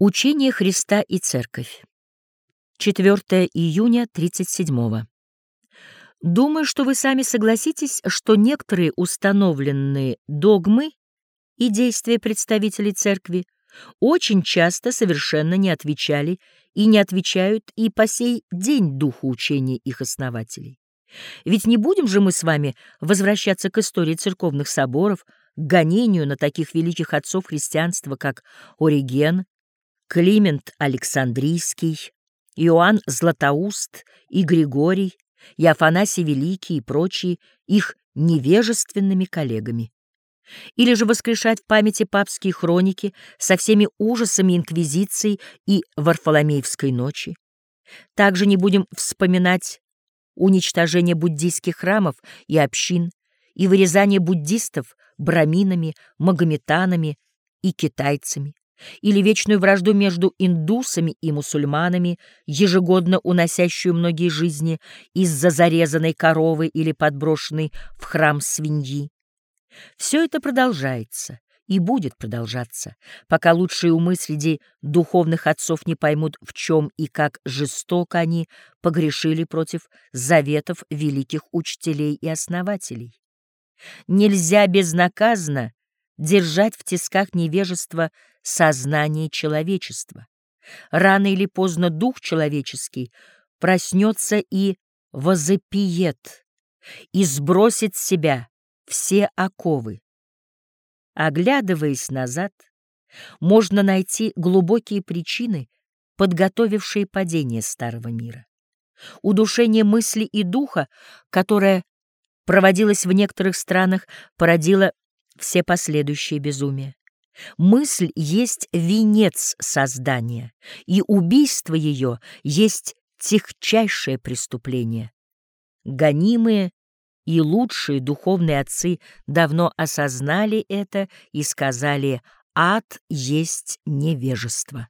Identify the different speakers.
Speaker 1: Учение Христа и Церковь. 4 июня 37 -го. Думаю, что вы сами согласитесь, что некоторые установленные догмы и действия представителей Церкви очень часто совершенно не отвечали и не отвечают и по сей день духу учения их основателей. Ведь не будем же мы с вами возвращаться к истории церковных соборов, к гонению на таких великих отцов христианства, как Ориген, Климент Александрийский, Иоанн Златоуст и Григорий, и Афанасий Великий и прочие их невежественными коллегами. Или же воскрешать в памяти папские хроники со всеми ужасами инквизиции и Варфоломеевской ночи. Также не будем вспоминать уничтожение буддийских храмов и общин и вырезание буддистов браминами, магометанами и китайцами или вечную вражду между индусами и мусульманами, ежегодно уносящую многие жизни из-за зарезанной коровы или подброшенной в храм свиньи. Все это продолжается и будет продолжаться, пока лучшие умы среди духовных отцов не поймут, в чем и как жестоко они погрешили против заветов великих учителей и основателей. Нельзя безнаказанно держать в тисках невежества сознание человечества. Рано или поздно дух человеческий проснется и возопиет, и сбросит с себя все оковы. Оглядываясь назад, можно найти глубокие причины, подготовившие падение старого мира. Удушение мысли и духа, которое проводилось в некоторых странах, породило все последующие безумия. Мысль есть венец создания, и убийство ее есть техчайшее преступление. Гонимые и лучшие духовные отцы давно осознали это и сказали «ад есть невежество».